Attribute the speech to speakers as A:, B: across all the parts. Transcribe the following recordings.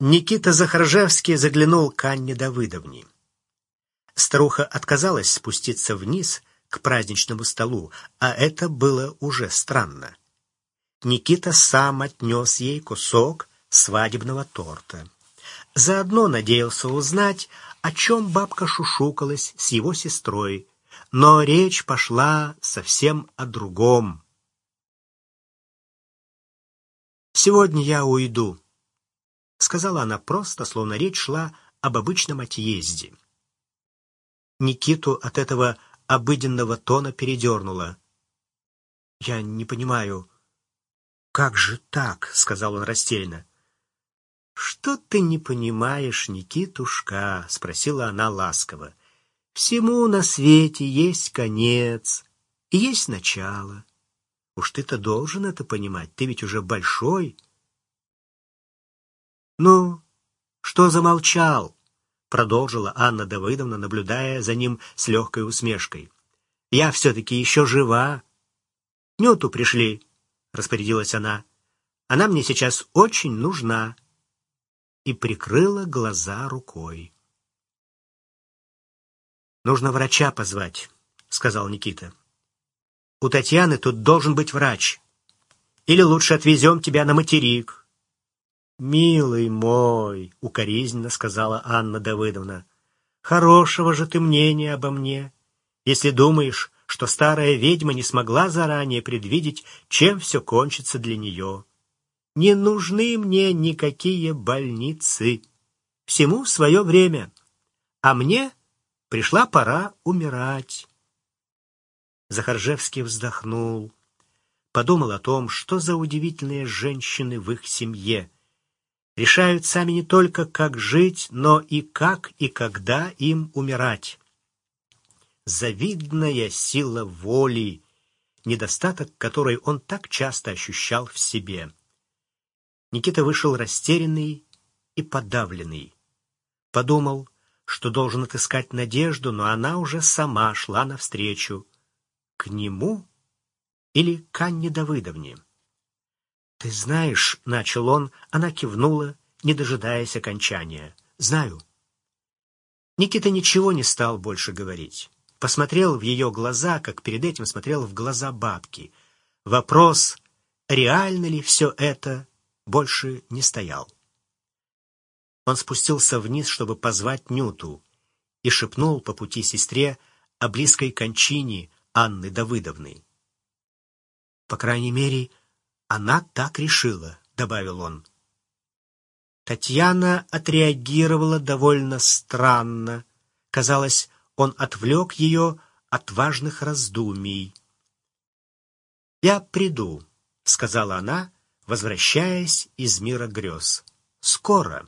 A: Никита Захаржевский заглянул к Анне Давыдовне. Старуха отказалась спуститься вниз к праздничному столу, а это было уже странно. Никита сам отнес ей кусок свадебного торта. Заодно надеялся узнать, о чем бабка шушукалась с его сестрой, но речь пошла совсем о другом. «Сегодня я уйду», — сказала она просто, словно речь шла об обычном отъезде. Никиту от этого обыденного тона передернуло. «Я не понимаю, как же так?» — сказал он растерянно. «Что ты не понимаешь, Никитушка?» — спросила она ласково. «Всему на свете есть конец и есть начало. Уж ты-то должен это понимать, ты ведь уже большой». «Ну, что замолчал?» — продолжила Анна Давыдовна, наблюдая за ним с легкой усмешкой. «Я все-таки еще жива». «Нюту пришли», — распорядилась она. «Она мне сейчас очень нужна». И прикрыла глаза рукой. «Нужно врача позвать», — сказал Никита. «У Татьяны тут должен быть врач. Или лучше отвезем тебя на материк. «Милый мой», — укоризненно сказала Анна Давыдовна, — «хорошего же ты мнения обо мне, если думаешь, что старая ведьма не смогла заранее предвидеть, чем все кончится для нее. Не нужны мне никакие больницы. Всему свое время. А мне пришла пора умирать». Захаржевский вздохнул, подумал о том, что за удивительные женщины в их семье — решают сами не только, как жить, но и как и когда им умирать. Завидная сила воли, недостаток которой он так часто ощущал в себе. Никита вышел растерянный и подавленный. Подумал, что должен отыскать надежду, но она уже сама шла навстречу. К нему или к Анне Давыдовне? «Ты знаешь», — начал он, она кивнула, не дожидаясь окончания. «Знаю». Никита ничего не стал больше говорить. Посмотрел в ее глаза, как перед этим смотрел в глаза бабки. Вопрос, реально ли все это, больше не стоял. Он спустился вниз, чтобы позвать Нюту, и шепнул по пути сестре о близкой кончине Анны Давыдовны. По крайней мере, она так решила, добавил он. Татьяна отреагировала довольно странно. Казалось, он отвлек ее от важных раздумий. «Я приду», — сказала она, возвращаясь из мира грез. «Скоро».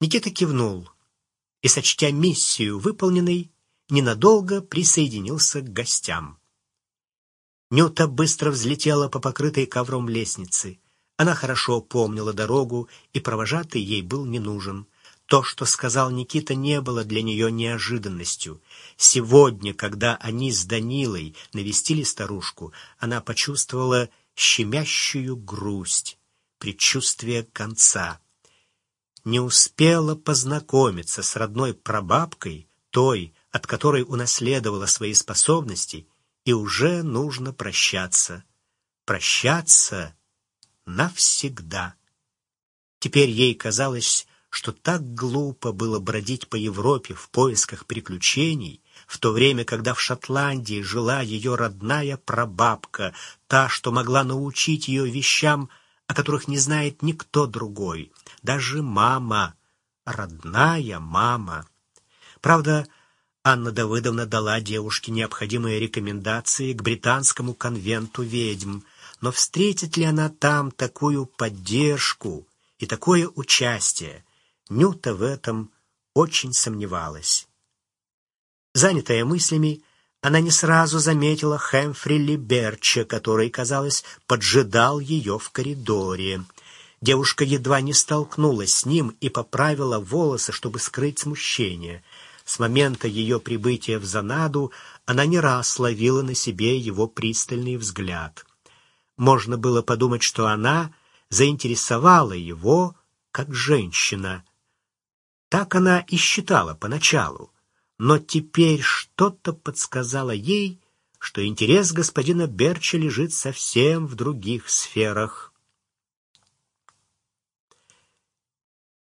A: Никита кивнул и, сочтя миссию выполненной, ненадолго присоединился к гостям. Нюта быстро взлетела по покрытой ковром лестнице. Она хорошо помнила дорогу, и провожатый ей был не нужен. То, что сказал Никита, не было для нее неожиданностью. Сегодня, когда они с Данилой навестили старушку, она почувствовала щемящую грусть, предчувствие конца. Не успела познакомиться с родной прабабкой, той, от которой унаследовала свои способности, и уже нужно прощаться. Прощаться навсегда. Теперь ей казалось, что так глупо было бродить по Европе в поисках приключений, в то время, когда в Шотландии жила ее родная прабабка, та, что могла научить ее вещам, о которых не знает никто другой, даже мама, родная мама. Правда, Анна Давыдовна дала девушке необходимые рекомендации к британскому конвенту ведьм, но встретит ли она там такую поддержку и такое участие? Нюта в этом очень сомневалась. Занятая мыслями, она не сразу заметила Хэмфри Либерча, который, казалось, поджидал ее в коридоре. Девушка едва не столкнулась с ним и поправила волосы, чтобы скрыть смущение — с момента ее прибытия в Занаду она не раз ловила на себе его пристальный взгляд. Можно было подумать, что она заинтересовала его как женщина. Так она и считала поначалу, но теперь что-то подсказало ей, что интерес господина Берча лежит совсем в других сферах.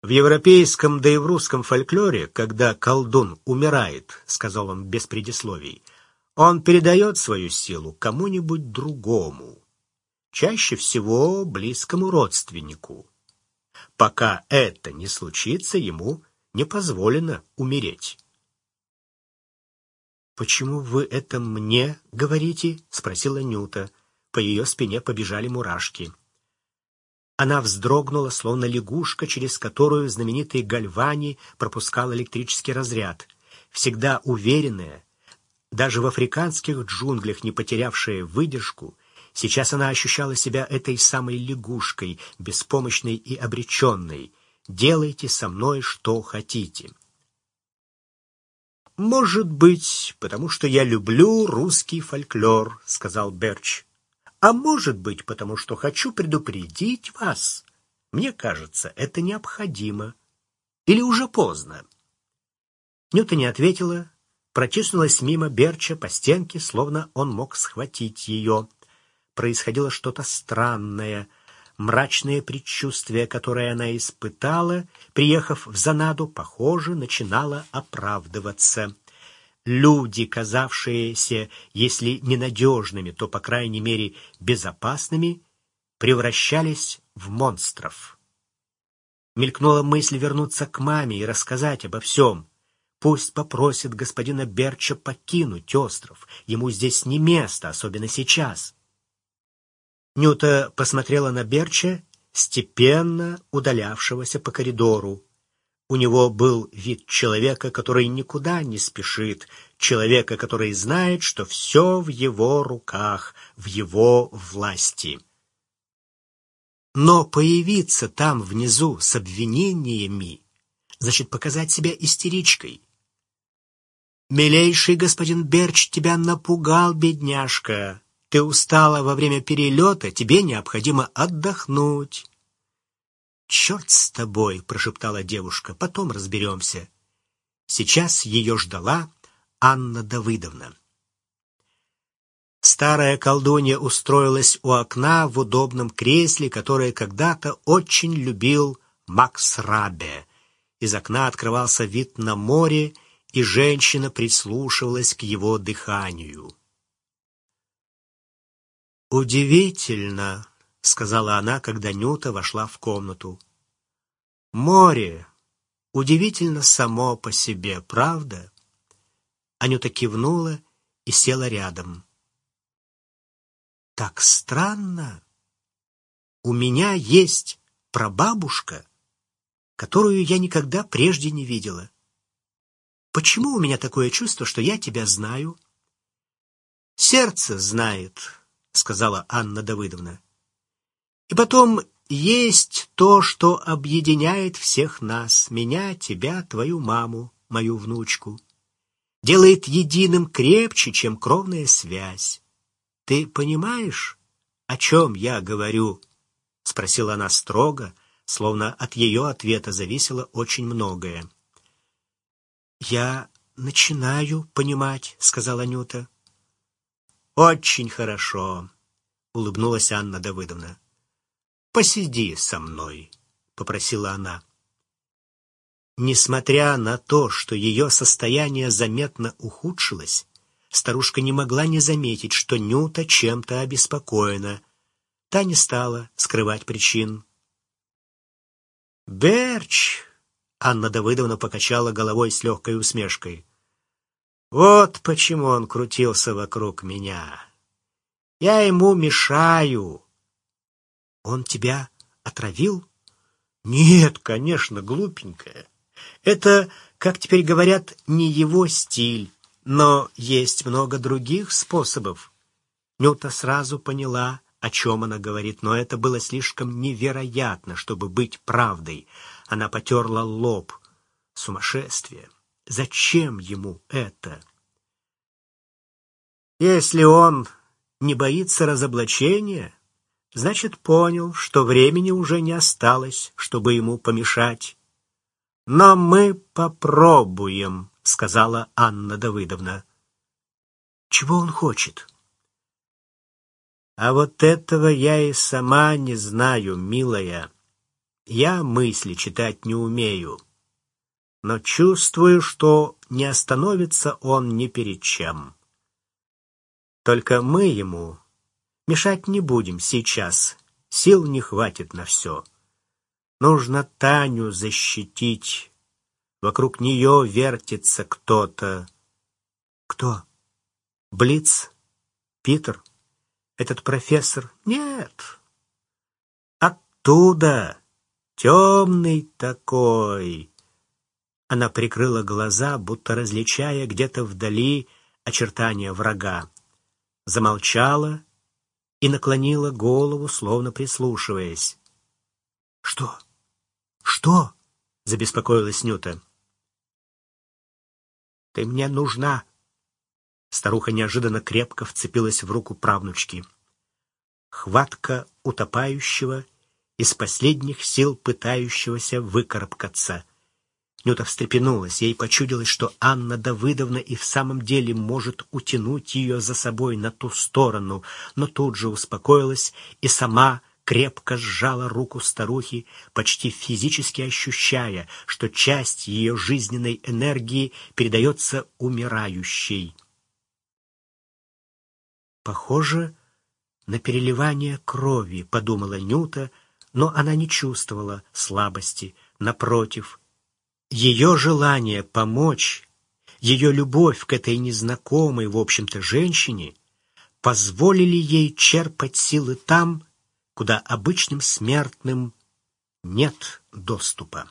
A: В европейском, да и в русском фольклоре, когда колдун умирает, сказал он без предисловий, он передает свою силу кому-нибудь другому, чаще всего близкому родственнику. Пока это не случится, ему не позволено умереть. «Почему вы это мне говорите?» — спросила Нюта. По ее спине побежали мурашки. Она вздрогнула, словно лягушка, через которую знаменитый Гальвани пропускал электрический разряд. Всегда уверенная, даже в африканских джунглях не потерявшая выдержку, сейчас она ощущала себя этой самой лягушкой, беспомощной и обреченной. «Делайте со мной, что хотите». «Может быть, потому что я люблю русский фольклор», — сказал Берч. «А может быть, потому что хочу предупредить вас. Мне кажется, это необходимо. Или уже поздно?» Нюта не ответила, протиснулась мимо Берча по стенке, словно он мог схватить ее. Происходило что-то странное — Мрачное предчувствие, которое она испытала, приехав в Занаду, похоже, начинало оправдываться. Люди, казавшиеся, если ненадежными, то, по крайней мере, безопасными, превращались в монстров. Мелькнула мысль вернуться к маме и рассказать обо всем. Пусть попросит господина Берча покинуть остров. Ему здесь не место, особенно сейчас. Нюта посмотрела на Берча, степенно удалявшегося по коридору. У него был вид человека, который никуда не спешит, человека, который знает, что все в его руках, в его власти. Но появиться там внизу с обвинениями значит показать себя истеричкой. «Милейший господин Берч тебя напугал, бедняжка. Ты устала во время перелета, тебе необходимо отдохнуть. «Черт с тобой!» — прошептала девушка. «Потом разберемся». Сейчас ее ждала Анна Давыдовна. Старая колдунья устроилась у окна в удобном кресле, которое когда-то очень любил Макс Рабе. Из окна открывался вид на море, и женщина прислушивалась к его дыханию. «Удивительно», — сказала она, когда Нюта вошла в комнату. «Море удивительно само по себе, правда?» Анюта кивнула и села рядом. «Так странно. У меня есть прабабушка, которую я никогда прежде не видела. Почему у меня такое чувство, что я тебя знаю?» «Сердце знает», сказала Анна Давыдовна. И потом есть то, что объединяет всех нас, меня, тебя, твою маму, мою внучку. Делает единым крепче, чем кровная связь. Ты понимаешь, о чем я говорю? Спросила она строго, словно от ее ответа зависело очень многое. «Я начинаю понимать», — сказала Нюта. «Очень хорошо», — улыбнулась Анна Давыдовна. «Посиди со мной», — попросила она. Несмотря на то, что ее состояние заметно ухудшилось, старушка не могла не заметить, что Нюта чем-то обеспокоена. Та не стала скрывать причин. «Берч!» — Анна Давыдовна покачала головой с легкой усмешкой. Вот почему он крутился вокруг меня. Я ему мешаю. Он тебя отравил? Нет, конечно, глупенькая. Это, как теперь говорят, не его стиль, но есть много других способов. Нюта сразу поняла, о чем она говорит, но это было слишком невероятно, чтобы быть правдой. Она потерла лоб. Сумасшествие. Зачем ему это? Если он не боится разоблачения, Значит, понял, что времени уже не осталось, чтобы ему помешать. «Но мы попробуем», — сказала Анна Давыдовна. «Чего он хочет?» «А вот этого я и сама не знаю, милая. Я мысли читать не умею, но чувствую, что не остановится он ни перед чем. Только мы ему мешать не будем сейчас, сил не хватит на все». Нужно Таню защитить. Вокруг нее вертится кто-то. Кто? Блиц? Питер? Этот профессор? Нет. Оттуда. Темный такой. Она прикрыла глаза, будто различая где-то вдали очертания врага. Замолчала и наклонила голову, словно прислушиваясь. «Что?» «Что?» — забеспокоилась Нюта. «Ты мне нужна!» Старуха неожиданно крепко вцепилась в руку правнучки. Хватка утопающего, из последних сил пытающегося выкарабкаться. Нюта встрепенулась, ей почудилось, что Анна Давыдовна и в самом деле может утянуть ее за собой на ту сторону, но тут же успокоилась и сама крепко сжала руку старухи, почти физически ощущая, что часть ее жизненной энергии передается умирающей. «Похоже на переливание крови», — подумала Нюта, но она не чувствовала слабости. Напротив, ее желание помочь, ее любовь к этой незнакомой, в общем-то, женщине позволили ей черпать силы там, куда обычным смертным нет доступа.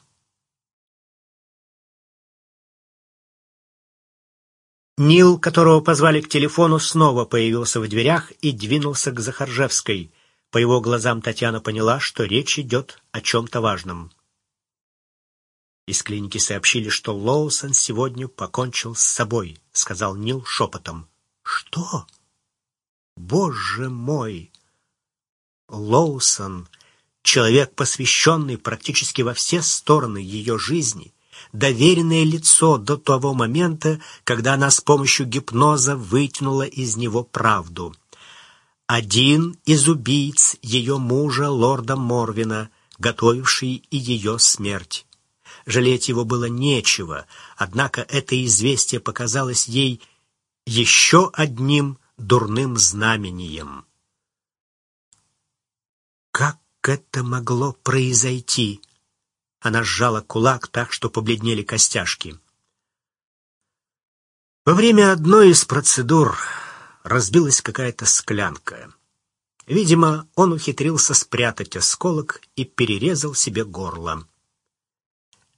A: Нил, которого позвали к телефону, снова появился в дверях и двинулся к Захаржевской. По его глазам Татьяна поняла, что речь идет о чем-то важном. Из клиники сообщили, что Лоусон сегодня покончил с собой, сказал Нил шепотом. Что? Боже мой! Лоусон, человек, посвященный практически во все стороны ее жизни, доверенное лицо до того момента, когда она с помощью гипноза вытянула из него правду. Один из убийц ее мужа, лорда Морвина, готовивший и ее смерть. Жалеть его было нечего, однако это известие показалось ей еще одним дурным знамением. Как это могло произойти? Она сжала кулак так, что побледнели костяшки. Во время одной из процедур разбилась какая-то склянка. Видимо, он ухитрился спрятать осколок и перерезал себе горло.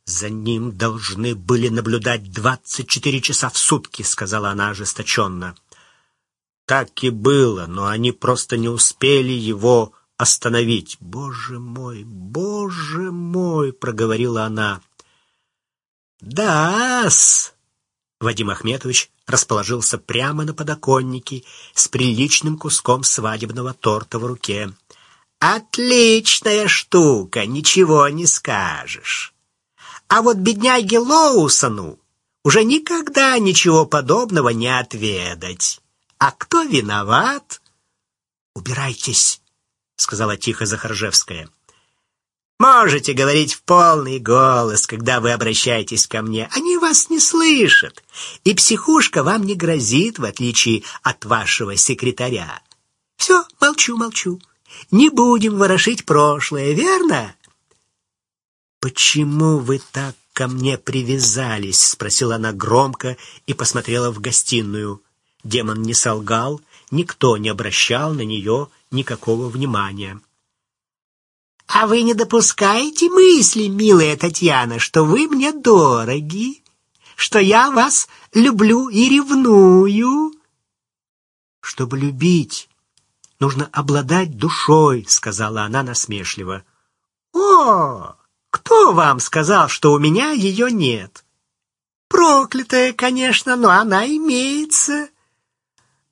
A: «За ним должны были наблюдать двадцать четыре часа в сутки», — сказала она ожесточенно. «Так и было, но они просто не успели его остановить. «Боже мой, боже мой!» — проговорила она. «Да-с!» Вадим Ахметович расположился прямо на подоконнике с приличным куском свадебного торта в руке. «Отличная штука, ничего не скажешь. А вот бедняге Лоусону уже никогда ничего подобного не отведать. А кто виноват?» «Убирайтесь!» — сказала тихо Захаржевская. «Можете говорить в полный голос, когда вы обращаетесь ко мне. Они вас не слышат, и психушка вам не грозит, в отличие от вашего секретаря. Все, молчу, молчу. Не будем ворошить прошлое, верно?» «Почему вы так ко мне привязались?» — спросила она громко и посмотрела в гостиную. Демон не солгал, никто не обращал на нее никакого внимания. «А вы не допускаете мысли, милая Татьяна, что вы мне дороги, что я вас люблю и ревную?» «Чтобы любить, нужно обладать душой», — сказала она насмешливо. «О, кто вам сказал, что у меня ее нет?» «Проклятая, конечно, но она имеется».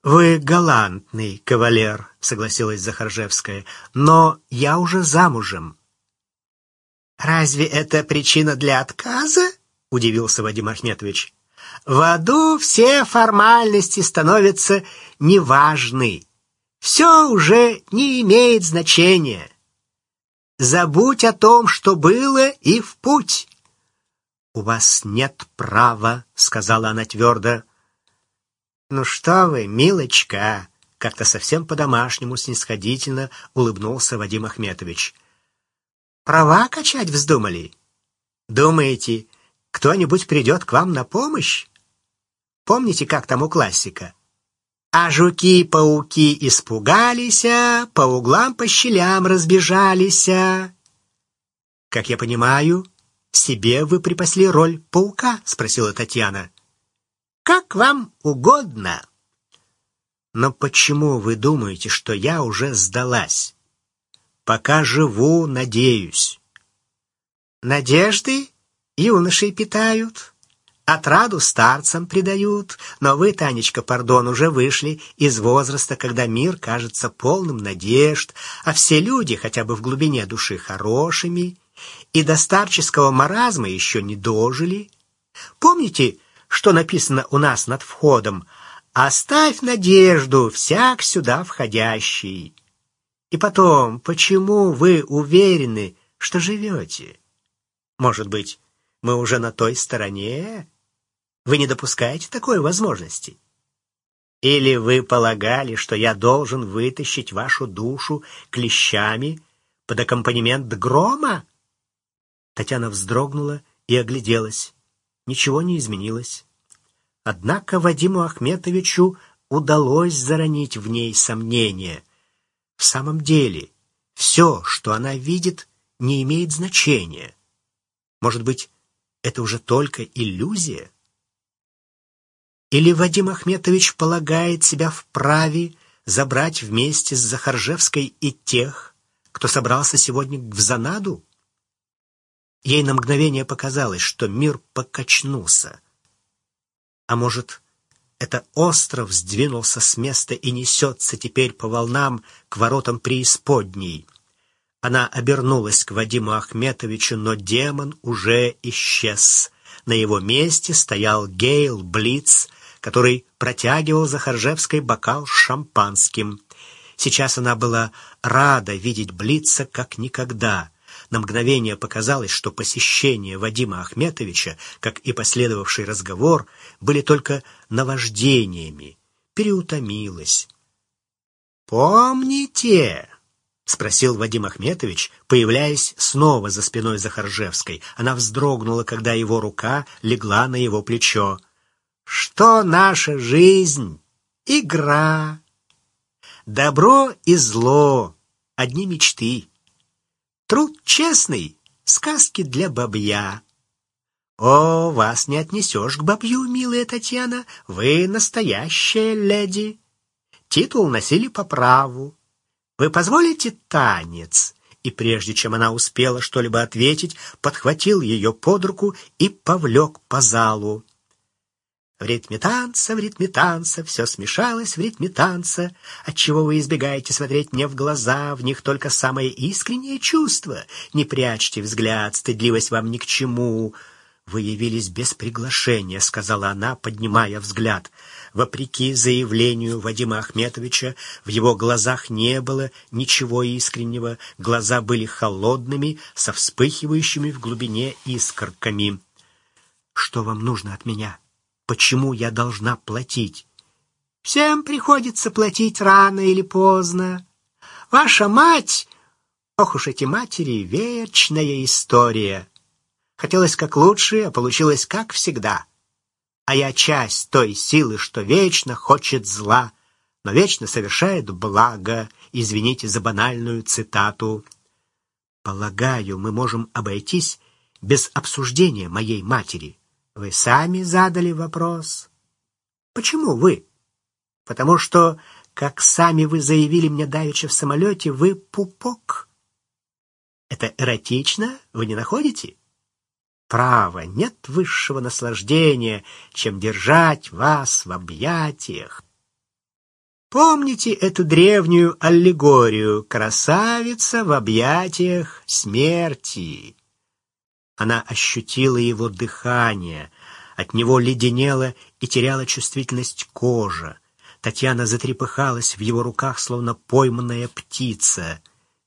A: «Вы галантный кавалер», — согласилась Захаржевская, — «но я уже замужем». «Разве это причина для отказа?» — удивился Вадим Ахметович. «В аду все формальности становятся неважны. Все уже не имеет значения. Забудь о том, что было, и в путь». «У вас нет права», — сказала она твердо. «Ну что вы, милочка!» — как-то совсем по-домашнему снисходительно улыбнулся Вадим Ахметович. «Права качать вздумали? Думаете, кто-нибудь придет к вам на помощь? Помните, как там у классика? А жуки-пауки испугались, а по углам по щелям разбежались. Как я понимаю, себе вы припасли роль паука?» — спросила Татьяна. Как вам угодно. Но почему вы думаете, что я уже сдалась? Пока живу, надеюсь. Надежды юношей питают, отраду старцам придают, но вы, Танечка, пардон, уже вышли из возраста, когда мир кажется полным надежд, а все люди хотя бы в глубине души хорошими, и до старческого маразма еще не дожили. Помните, что написано у нас над входом «Оставь надежду, всяк сюда входящий». И потом, почему вы уверены, что живете? Может быть, мы уже на той стороне? Вы не допускаете такой возможности? Или вы полагали, что я должен вытащить вашу душу клещами под аккомпанемент грома? Татьяна вздрогнула и огляделась. Ничего не изменилось. Однако Вадиму Ахметовичу удалось заронить в ней сомнение. В самом деле, все, что она видит, не имеет значения. Может быть, это уже только иллюзия? Или Вадим Ахметович полагает себя вправе забрать вместе с Захаржевской и тех, кто собрался сегодня в Занаду? Ей на мгновение показалось, что мир покачнулся. А может, это остров сдвинулся с места и несется теперь по волнам к воротам преисподней. Она обернулась к Вадиму Ахметовичу, но демон уже исчез. На его месте стоял Гейл Блиц, который протягивал Захаржевской бокал с шампанским. Сейчас она была рада видеть Блица как никогда — на мгновение показалось, что посещение Вадима Ахметовича, как и последовавший разговор, были только наваждениями. Переутомилась. «Помните?» — спросил Вадим Ахметович, появляясь снова за спиной Захаржевской. Она вздрогнула, когда его рука легла на его плечо. «Что наша жизнь? Игра. Добро и зло — одни мечты». Труд честный, сказки для бабья. О, вас не отнесешь к бабью, милая Татьяна, вы настоящая леди. Титул носили по праву. Вы позволите танец? И прежде чем она успела что-либо ответить, подхватил ее под руку и повлек по залу. В ритме танца, в ритме танца, все смешалось в ритме танца. Отчего вы избегаете смотреть мне в глаза, в них только самое искреннее чувство. Не прячьте взгляд, стыдливость вам ни к чему. Вы явились без приглашения, сказала она, поднимая взгляд. Вопреки заявлению Вадима Ахметовича, в его глазах не было ничего искреннего, глаза были холодными, со вспыхивающими в глубине искорками. «Что вам нужно от меня?» Почему я должна платить? Всем приходится платить рано или поздно. Ваша мать... Ох уж эти матери, вечная история. Хотелось как лучше, а получилось как всегда. А я часть той силы, что вечно хочет зла, но вечно совершает благо. Извините за банальную цитату. Полагаю, мы можем обойтись без обсуждения моей матери. Вы сами задали вопрос. Почему вы? Потому что, как сами вы заявили мне давеча в самолете, вы пупок. Это эротично, вы не находите? Право, нет высшего наслаждения, чем держать вас в объятиях. Помните эту древнюю аллегорию «Красавица в объятиях смерти»? Она ощутила его дыхание, от него леденела и теряла чувствительность кожа. Татьяна затрепыхалась в его руках, словно пойманная птица.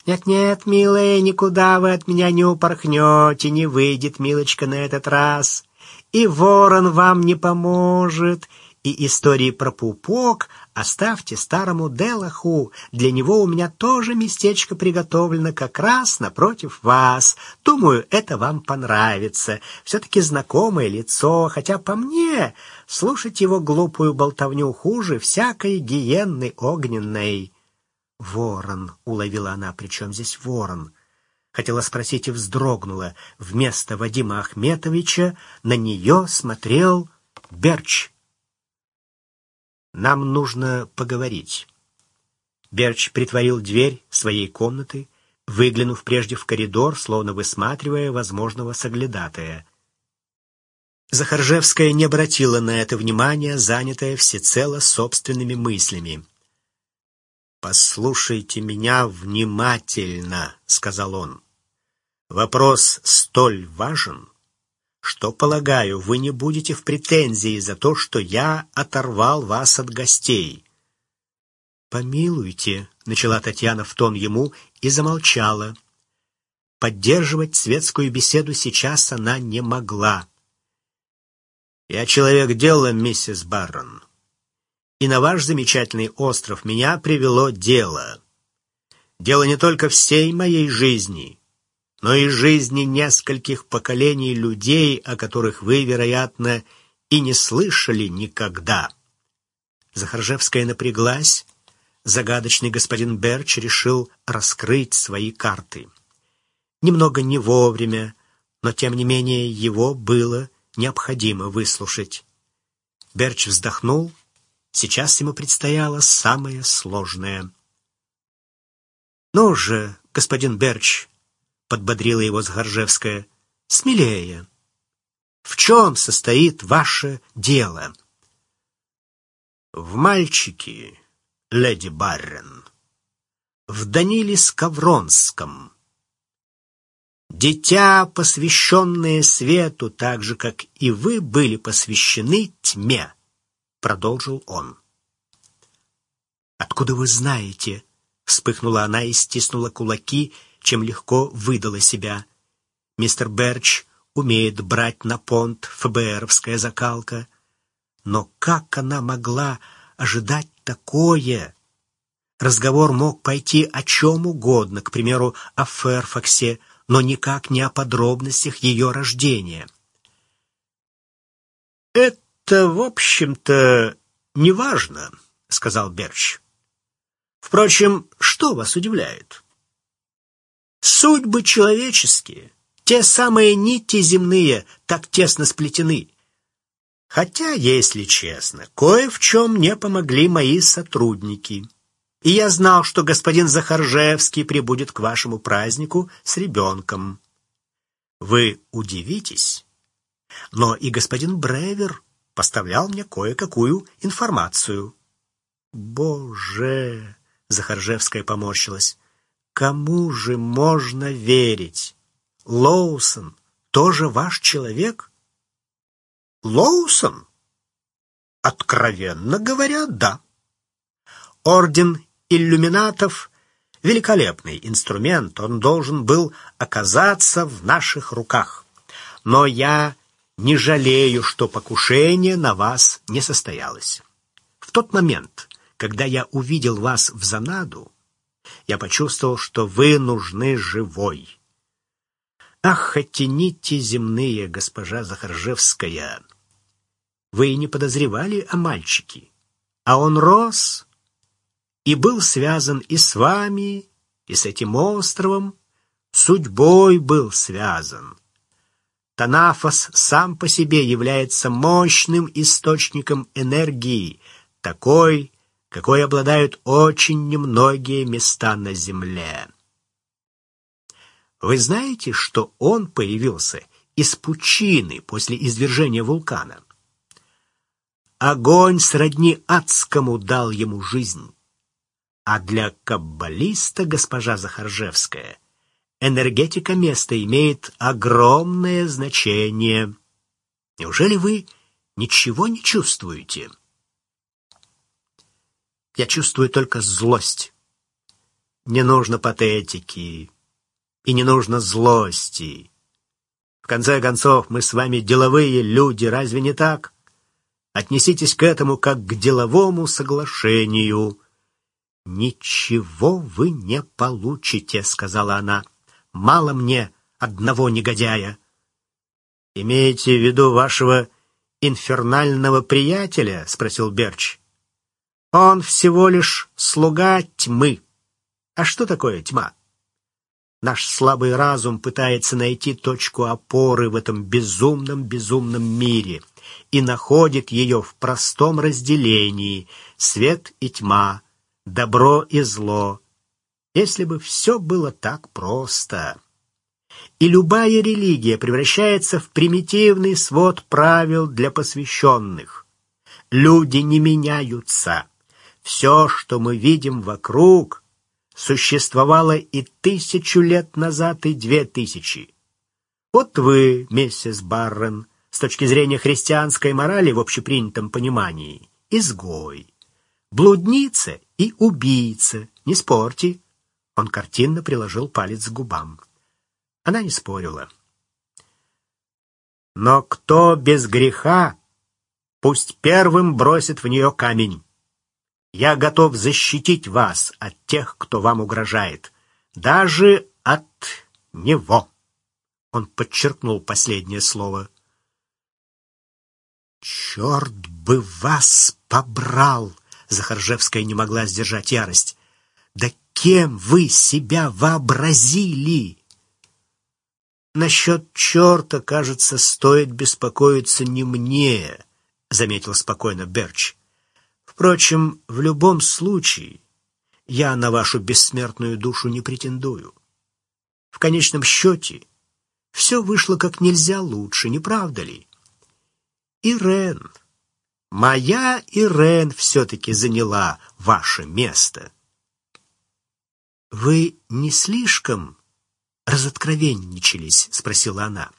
A: «Нет-нет, милая, никуда вы от меня не упорхнете, не выйдет, милочка, на этот раз. И ворон вам не поможет, и истории про пупок оставьте старому Делаху. Для него у меня тоже местечко приготовлено как раз напротив вас. Думаю, это вам понравится. Все-таки знакомое лицо, хотя по мне слушать его глупую болтовню хуже всякой гиенны огненной. «Ворон», — уловила она, — «причем здесь ворон?» Хотела спросить и вздрогнула. Вместо Вадима Ахметовича на нее смотрел Берч. Нам нужно поговорить. Берч притворил дверь своей комнаты, выглянув прежде в коридор, словно высматривая возможного соглядатая. Захаржевская не обратила на это внимания, занятая всецело собственными мыслями. «Послушайте меня внимательно», — сказал он. «Вопрос столь важен, что, полагаю, вы не будете в претензии за то, что я оторвал вас от гостей. «Помилуйте», — начала Татьяна в тон ему и замолчала. Поддерживать светскую беседу сейчас она не могла. «Я человек дела, миссис Баррон, и на ваш замечательный остров меня привело дело. Дело не только всей моей жизни» но и жизни нескольких поколений людей, о которых вы, вероятно, и не слышали никогда. Захаржевская напряглась. Загадочный господин Берч решил раскрыть свои карты. Немного не вовремя, но тем не менее его было необходимо выслушать. Берч вздохнул. Сейчас ему предстояло самое сложное. «Ну же, господин Берч, — подбодрила его Сгоржевская. «Смелее. В чем состоит ваше дело?» «В мальчике, леди Баррен, в Даниле Скавронском. Дитя, посвященное свету, так же, как и вы были посвящены тьме», — продолжил он. «Откуда вы знаете?» — вспыхнула она и стиснула кулаки, — чем легко выдала себя. Мистер Берч умеет брать на понт ФБРовская закалка. Но как она могла ожидать такое? Разговор мог пойти о чем угодно, к примеру, о Ферфаксе, но никак не о подробностях ее рождения. «Это, в общем-то, неважно», — сказал Берч. «Впрочем, что вас удивляет?» Судьбы человеческие, те самые нити земные, так тесно сплетены. Хотя, если честно, кое в чем не помогли мои сотрудники. И я знал, что господин Захаржевский прибудет к вашему празднику с ребенком. Вы удивитесь, но и господин Бревер поставлял мне кое-какую информацию. Боже, Захаржевская поморщилась. Кому же можно верить? Лоусон тоже ваш человек? Лоусон? Откровенно говоря, да. Орден иллюминатов — великолепный инструмент, он должен был оказаться в наших руках. Но я не жалею, что покушение на вас не состоялось. В тот момент, когда я увидел вас в Занаду, я почувствовал, что вы нужны живой. Ах, эти нити земные, госпожа Захаржевская! Вы не подозревали о мальчике, а он рос и был связан и с вами, и с этим островом, судьбой был связан. Танафос сам по себе является мощным источником энергии, такой, какой обладают очень немногие места на Земле. Вы знаете, что он появился из пучины после извержения вулкана? Огонь сродни адскому дал ему жизнь. А для каббалиста, госпожа Захаржевская, энергетика места имеет огромное значение. Неужели вы ничего не чувствуете? Я чувствую только злость. Не нужно патетики и не нужно злости. В конце концов, мы с вами деловые люди, разве не так? Отнеситесь к этому как к деловому соглашению. «Ничего вы не получите», — сказала она. «Мало мне одного негодяя». «Имеете в виду вашего инфернального приятеля?» — спросил Берч. «Он всего лишь слуга тьмы. А что такое тьма?» Наш слабый разум пытается найти точку опоры в этом безумном-безумном мире и находит ее в простом разделении свет и тьма, добро и зло. Если бы все было так просто. И любая религия превращается в примитивный свод правил для посвященных. Люди не меняются. Все, что мы видим вокруг — существовало и тысячу лет назад, и две тысячи. Вот вы, миссис Баррен, с точки зрения христианской морали в общепринятом понимании, изгой, блудница и убийца, не спорьте. Он картинно приложил палец к губам. Она не спорила. Но кто без греха, пусть первым бросит в нее камень. Я готов защитить вас от тех, кто вам угрожает, даже от него. Он подчеркнул последнее слово. «Черт бы вас побрал!» Захаржевская не могла сдержать ярость. «Да кем вы себя вообразили?» «Насчет черта, кажется, стоит беспокоиться не мне», — заметил спокойно Берч. Впрочем, в любом случае, я на вашу бессмертную душу не претендую. В конечном счете, все вышло как нельзя лучше, не правда ли? Ирен, моя Ирен все-таки заняла ваше место. «Вы не слишком разоткровенничались?» — спросила она.